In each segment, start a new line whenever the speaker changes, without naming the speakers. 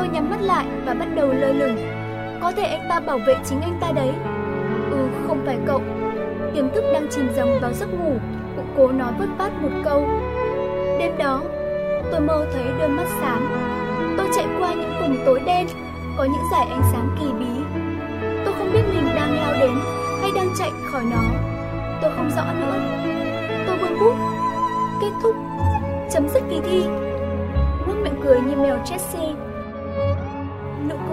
Tôi nhắm mắt lại và bắt đầu lơ lửng. Có thể anh ta bảo vệ chính anh ta đấy. Ừ, không phải cậu. Tiềm thức đang chìm dòng vào giấc ngủ, cũng cố nói vứt vát một câu. Đêm đó, tôi mơ thấy đôi mắt xám. Tôi chạy qua những vùng tối đen, có những dải ánh sáng kỳ bí. Tôi không biết mình đang lao đến hay đang chạy khỏi nó. Tôi không rõ nữa. Tôi vươn bút. Kết thúc. Chấm dứt kỳ thi. Nuốt miệng cười như mèo Jessie.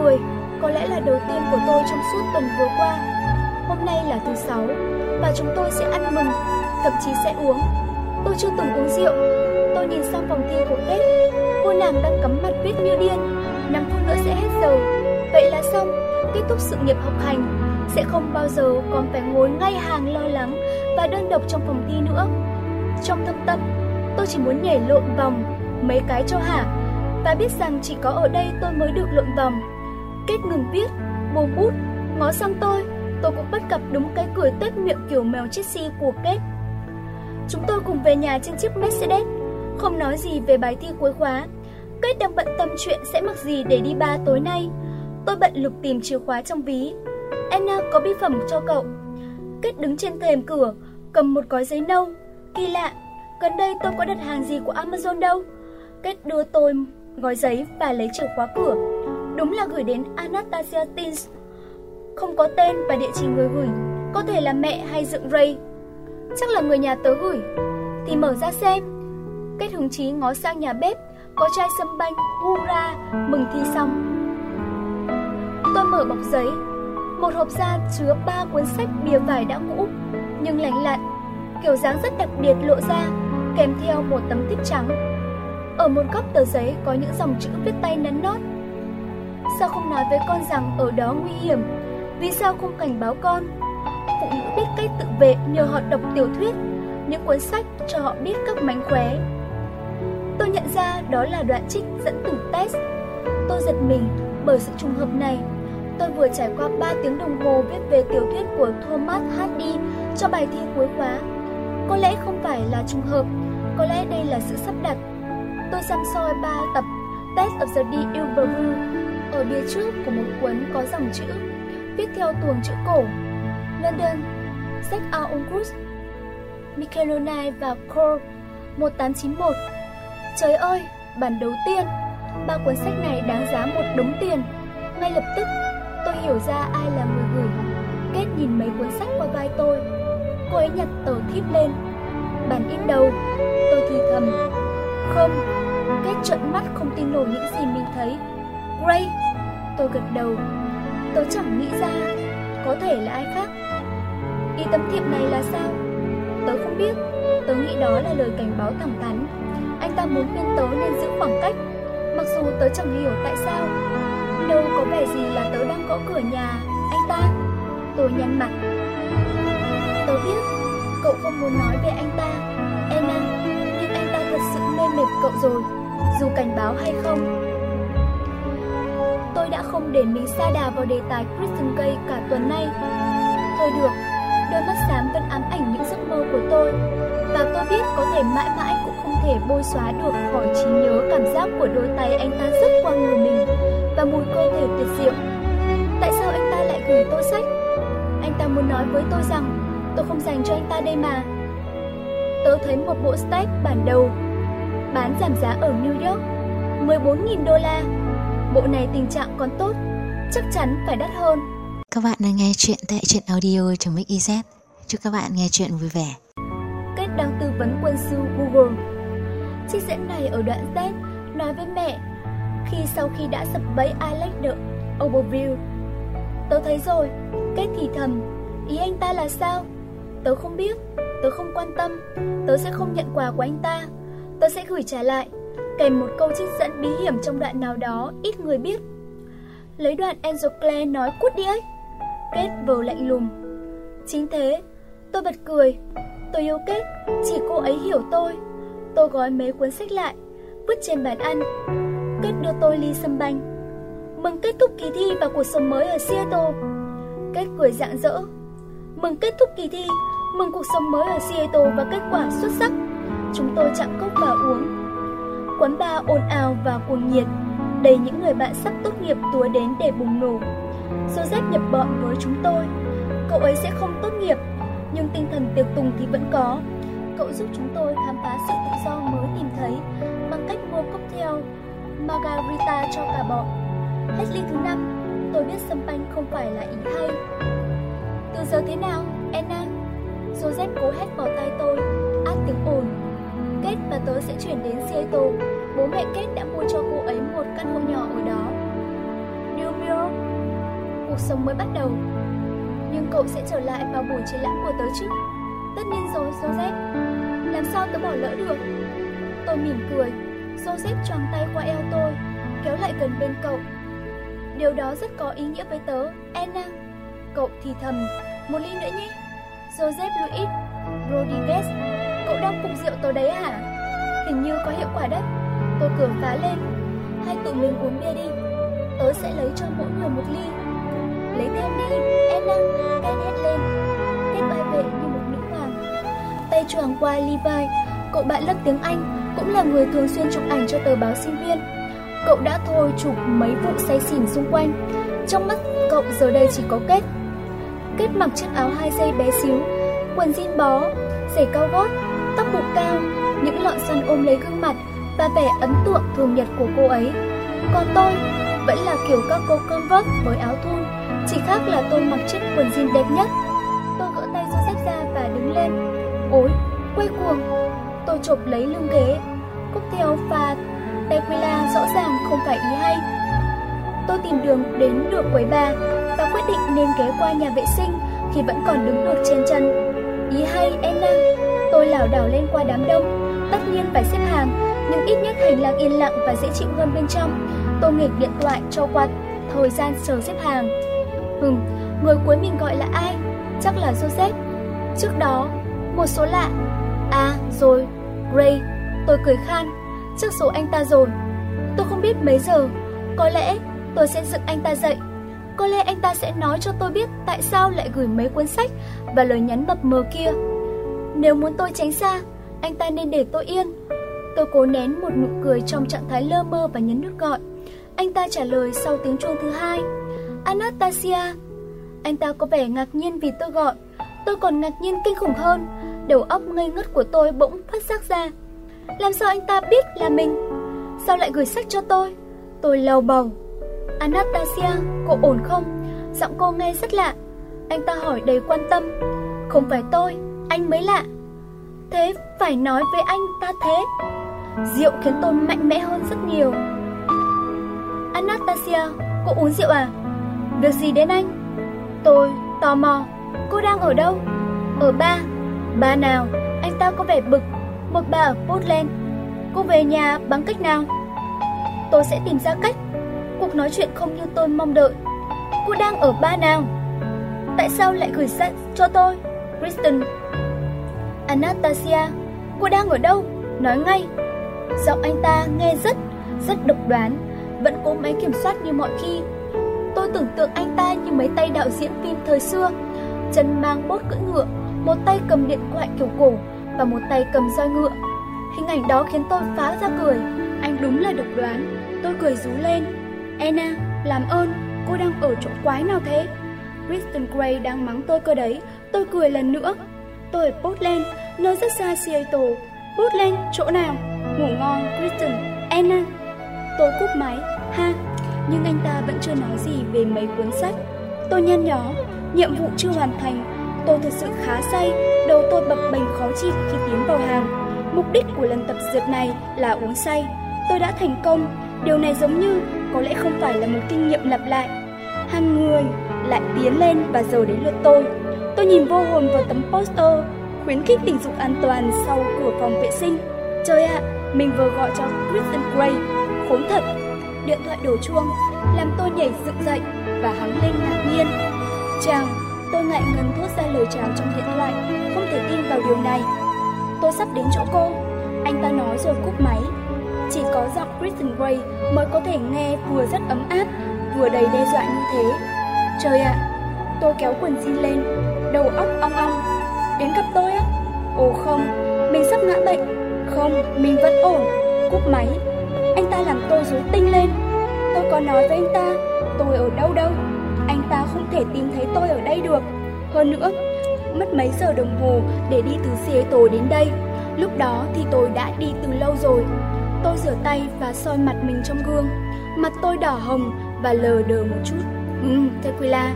Cười có lẽ là đầu tiên của tôi trong suốt tuần vừa qua. Hôm nay là thứ sáu và chúng tôi sẽ ăn mừng, thậm chí sẽ uống. Tôi chưa từng uống rượu. Tôi nhìn sang phòng thi của Kết. Cô nàng đang cắm mặt viết như điên. Năm phút nữa sẽ hết giờ. Vậy là xong, kết thúc sự nghiệp học hành. Sẽ không bao giờ còn phải ngồi ngay hàng lo lắng và đơn độc trong phòng thi nữa. Trong thâm tâm, tôi chỉ muốn nhảy lộn vòng mấy cái cho hả và biết rằng chỉ có ở đây tôi mới được lộn vòng. Kết ngừng viết, buông bút, ngó sang tôi, tôi cũng bắt gặp đúng cái cười tết miệng kiểu mèo Chelsea của Kết. Chúng tôi cùng về nhà trên chiếc Mercedes, không nói gì về bài thi cuối khóa. Kết đang bận tâm chuyện sẽ mặc gì để đi ba tối nay. Tôi bận lục tìm chìa khóa trong ví. Anna có bi phẩm cho cậu. Kết đứng trên thềm cửa, cầm một gói giấy nâu. Kỳ lạ, gần đây tôi có đặt hàng gì của Amazon đâu. Kết đưa tôi gói giấy và lấy chìa khóa cửa. Đúng là gửi đến Anastasia Tins. Không có tên và địa chỉ người gửi, có thể là mẹ hay dựng Ray. Chắc là người nhà tớ gửi. Thì mở ra xem. Kết hứng chí ngó sang nhà bếp, có chai sâm banh, hurra, mừng thi xong. Tôi mở bọc giấy, một hộp da chứa ba cuốn sách bìa vải đã cũ, nhưng lành lặn, kiểu dáng rất đặc biệt lộ ra, kèm theo một tấm thiếp trắng. Ở một góc tờ giấy có những dòng chữ viết tay nắn nót. Sao không nói với con rằng ở đó nguy hiểm? Vì sao không cảnh báo con? Phụ nữ biết cách tự vệ nhờ họ đọc tiểu thuyết, những cuốn sách cho họ biết các mánh khóe. Tôi nhận ra đó là đoạn trích dẫn từ test. Tôi giật mình bởi sự trùng hợp này. Tôi vừa trải qua 3 tiếng đồng hồ viết về tiểu thuyết của Thomas Hardy cho bài thi cuối khóa. Có lẽ không phải là trùng hợp, có lẽ đây là sự sắp đặt. Tôi xăm soi ba tập Test of the D'Iberville ở bìa trước của một cuốn có dòng chữ viết theo tuồng chữ cổ London, Sách A. Uncruz, Michelonai và Cole 1891. Trời ơi, bản đầu tiên, ba cuốn sách này đáng giá một đống tiền. Ngay lập tức, tôi hiểu ra ai là người gửi. Kết nhìn mấy cuốn sách qua vai tôi. Cô ấy nhặt tờ thiếp lên. Bản in đầu, tôi thì thầm. Không, Kết trợn mắt không tin nổi những gì mình thấy. Gray, tôi gật đầu. Tôi chẳng nghĩ ra, có thể là ai khác. Ý tấm thiệp này là sao? Tớ không biết, tớ nghĩ đó là lời cảnh báo thẳng thắn. Anh ta muốn khuyên tớ nên giữ khoảng cách, mặc dù tớ chẳng hiểu tại sao. Đâu có vẻ gì là tớ đang gõ cửa nhà anh ta. Tôi nhăn mặt. Tớ biết, cậu không muốn nói về anh ta, Anna, à, nhưng anh ta thật sự mê mệt cậu rồi, dù cảnh báo hay không. Tôi đã không để mình xa đà vào đề tài Kristen Gay cả tuần nay. Thôi được, đôi mắt xám vẫn ám ảnh những giấc mơ của tôi. Và tôi biết có thể mãi mãi cũng không thể bôi xóa được khỏi trí nhớ cảm giác của đôi tay anh ta rất qua người mình và mùi cơ thể tuyệt diệu. Tại sao anh ta lại gửi tôi sách? Anh ta muốn nói với tôi rằng tôi không dành cho anh ta đây mà. Tớ thấy một bộ stack bản đầu bán giảm giá ở New York 14.000 đô la. Bộ này tình trạng còn tốt, chắc chắn phải đắt hơn.
Các bạn đang nghe chuyện tại truyện audio.mix.iz. Chúc các bạn nghe chuyện vui vẻ.
Kết đang tư vấn quân sư Google. Trích dẫn này ở đoạn Z nói với mẹ khi sau khi đã sập bẫy Alex the Oberville. Tớ thấy rồi, Kết thì thầm, ý anh ta là sao? Tớ không biết, tớ không quan tâm, tớ sẽ không nhận quà của anh ta. Tớ sẽ gửi trả lại, kèm một câu trích dẫn bí hiểm trong đoạn nào đó ít người biết. Lấy đoạn Angel Clare nói cút đi ấy. Kết vờ lạnh lùng. Chính thế, tôi bật cười. Tôi yêu Kết, chỉ cô ấy hiểu tôi. Tôi gói mấy cuốn sách lại, vứt trên bàn ăn. Kết đưa tôi ly sâm banh. Mừng kết thúc kỳ thi và cuộc sống mới ở Seattle. Kết cười rạng rỡ. Mừng kết thúc kỳ thi, mừng cuộc sống mới ở Seattle và kết quả xuất sắc. Chúng tôi chạm cốc và uống. Quán bar ồn ào và cuồng nhiệt. đầy những người bạn sắp tốt nghiệp túa đến để bùng nổ. Joseph nhập bọn với chúng tôi. Cậu ấy sẽ không tốt nghiệp, nhưng tinh thần tiệc tùng thì vẫn có. Cậu giúp chúng tôi khám phá sự tự do mới tìm thấy bằng cách mua cocktail margarita cho cả bọn. Hết ly thứ năm, tôi biết sâm panh không phải là ý hay. Từ giờ thế nào, Anna? Joseph cố hét vào tay tôi, và tớ sẽ chuyển đến Seattle. Bố mẹ Kết đã mua cho cô ấy một căn hộ nhỏ ở đó. New York. Cuộc sống mới bắt đầu. Nhưng cậu sẽ trở lại vào buổi triển lãm của tớ chứ? Tất nhiên rồi, Joseph. Làm sao tớ bỏ lỡ được? Tôi mỉm cười. Joseph choàng tay qua eo tôi, kéo lại gần bên cậu. Điều đó rất có ý nghĩa với tớ, Anna. Cậu thì thầm, một ly nữa nhé. Joseph Luis Rodriguez, cậu đang phục rượu tớ đấy hả? Hình như có hiệu quả đấy. Tôi cười phá lên. Hai tụi mình uống bia đi. Tớ sẽ lấy cho mỗi người một ly. Lấy thêm đi, Em đang Ken hét lên. Kết bay vệ như một nữ hoàng. Tay choàng qua Levi, cậu bạn lớp tiếng Anh, cũng là người thường xuyên chụp ảnh cho tờ báo sinh viên. Cậu đã thôi chụp mấy vụ say xỉn xung quanh. Trong mắt cậu giờ đây chỉ có kết Kết mặc chiếc áo hai dây bé xíu, quần jean bó, giày cao gót, tóc buộc cao, những lọn sân ôm lấy gương mặt và vẻ ấn tượng thường nhật của cô ấy. Còn tôi vẫn là kiểu các cô Converse với áo thun, chỉ khác là tôi mặc chiếc quần jean đẹp nhất. Tôi gỡ tay Joseph ra và đứng lên. Ôi, quay cuồng. Tôi chộp lấy lưng ghế. Cocktail và tequila rõ ràng không phải ý hay. Tôi tìm đường đến được quầy bà và quyết định nên ghé qua nhà vệ sinh khi vẫn còn đứng được trên chân. Ý hay, Anna. Tôi lảo đảo lên qua đám đông, tất nhiên phải xếp hàng, nhưng ít nhất hành lang yên lặng và dễ chịu hơn bên trong. Tôi nghịch điện thoại cho qua thời gian chờ xếp hàng. Hừm, người cuối mình gọi là ai? Chắc là Joseph. Trước đó, một số lạ. À, rồi, Gray. Tôi cười khan. Trước số anh ta rồi. Tôi không biết mấy giờ. Có lẽ tôi sẽ dựng anh ta dậy có lẽ anh ta sẽ nói cho tôi biết tại sao lại gửi mấy cuốn sách và lời nhắn mập mờ kia. Nếu muốn tôi tránh xa, anh ta nên để tôi yên. Tôi cố nén một nụ cười trong trạng thái lơ mơ và nhấn nút gọi. Anh ta trả lời sau tiếng chuông thứ hai. Anastasia. Anh ta có vẻ ngạc nhiên vì tôi gọi. Tôi còn ngạc nhiên kinh khủng hơn. Đầu óc ngây ngất của tôi bỗng phát giác ra. Làm sao anh ta biết là mình? Sao lại gửi sách cho tôi? Tôi lầu bầu. Anastasia, cô ổn không? Giọng cô nghe rất lạ. Anh ta hỏi đầy quan tâm. Không phải tôi, anh mới lạ. Thế phải nói với anh ta thế. Rượu khiến tôi mạnh mẽ hơn rất nhiều. Anastasia, cô uống rượu à? Việc gì đến anh? Tôi tò mò. Cô đang ở đâu? Ở ba. Ba nào? Anh ta có vẻ bực. Một bà ở Portland. Cô về nhà bằng cách nào? Tôi sẽ tìm ra cách Cuộc nói chuyện không như tôi mong đợi. Cô đang ở ba nào? Tại sao lại gửi sách cho tôi? Kristen. Anastasia, cô đang ở đâu? Nói ngay. Giọng anh ta nghe rất, rất độc đoán, vẫn cố máy kiểm soát như mọi khi. Tôi tưởng tượng anh ta như mấy tay đạo diễn phim thời xưa, chân mang bốt cưỡi ngựa, một tay cầm điện thoại kiểu cổ và một tay cầm roi ngựa. Hình ảnh đó khiến tôi phá ra cười. Anh đúng là độc đoán. Tôi cười rú lên. Anna, làm ơn, cô đang ở chỗ quái nào thế? Kristen Gray đang mắng tôi cơ đấy, tôi cười lần nữa. Tôi ở Portland, nơi rất xa Seattle. Portland, chỗ nào? Ngủ ngon, Kristen, Anna. Tôi cúp máy, ha. Nhưng anh ta vẫn chưa nói gì về mấy cuốn sách. Tôi nhăn nhó, nhiệm vụ chưa hoàn thành. Tôi thật sự khá say, đầu tôi bập bềnh khó chịu khi tiến vào hàng. Mục đích của lần tập dượt này là uống say. Tôi đã thành công, điều này giống như có lẽ không phải là một kinh nghiệm lặp lại. Hàng người lại tiến lên và giờ đến lượt tôi. Tôi nhìn vô hồn vào tấm poster khuyến khích tình dục an toàn sau cửa phòng vệ sinh. Trời ạ, mình vừa gọi cho Kristen Gray, khốn thật. Điện thoại đổ chuông, làm tôi nhảy dựng dậy và hắn lên ngạc nhiên. Chàng, tôi ngại ngần thốt ra lời chào trong điện thoại, không thể tin vào điều này. Tôi sắp đến chỗ cô, anh ta nói rồi cúp máy chỉ có giọng Kristen Gray mới có thể nghe vừa rất ấm áp, vừa đầy đe dọa như thế. Trời ạ, tôi kéo quần jean lên, đầu óc ong ong. Đến gặp tôi á? Ồ không, mình sắp ngã bệnh. Không, mình vẫn ổn. Cúp máy. Anh ta làm tôi rối tinh lên. Tôi có nói với anh ta, tôi ở đâu đâu. Anh ta không thể tìm thấy tôi ở đây được. Hơn nữa, mất mấy giờ đồng hồ để đi từ Seattle đến đây. Lúc đó thì tôi đã đi từ lâu rồi. Tôi rửa tay và soi mặt mình trong gương. Mặt tôi đỏ hồng và lờ đờ một chút. Ừ, tequila.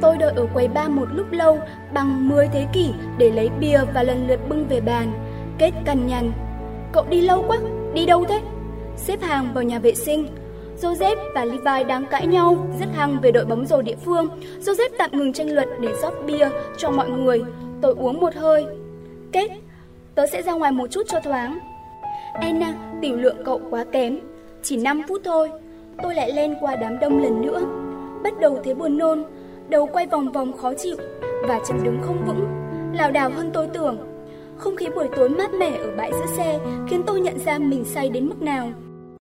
Tôi đợi ở quầy ba một lúc lâu bằng 10 thế kỷ để lấy bia và lần lượt bưng về bàn. Kết cằn nhằn. Cậu đi lâu quá, đi đâu thế? Xếp hàng vào nhà vệ sinh. Joseph và Levi đang cãi nhau rất hăng về đội bóng rổ địa phương. Joseph tạm ngừng tranh luận để rót bia cho mọi người. Tôi uống một hơi. Kết, tớ sẽ ra ngoài một chút cho thoáng. Anna, tiểu lượng cậu quá kém. Chỉ 5 phút thôi, tôi lại lên qua đám đông lần nữa. Bắt đầu thấy buồn nôn, đầu quay vòng vòng khó chịu và chân đứng không vững, lảo đảo hơn tôi tưởng. Không khí buổi tối mát mẻ ở bãi giữ xe khiến tôi nhận ra mình say đến mức nào.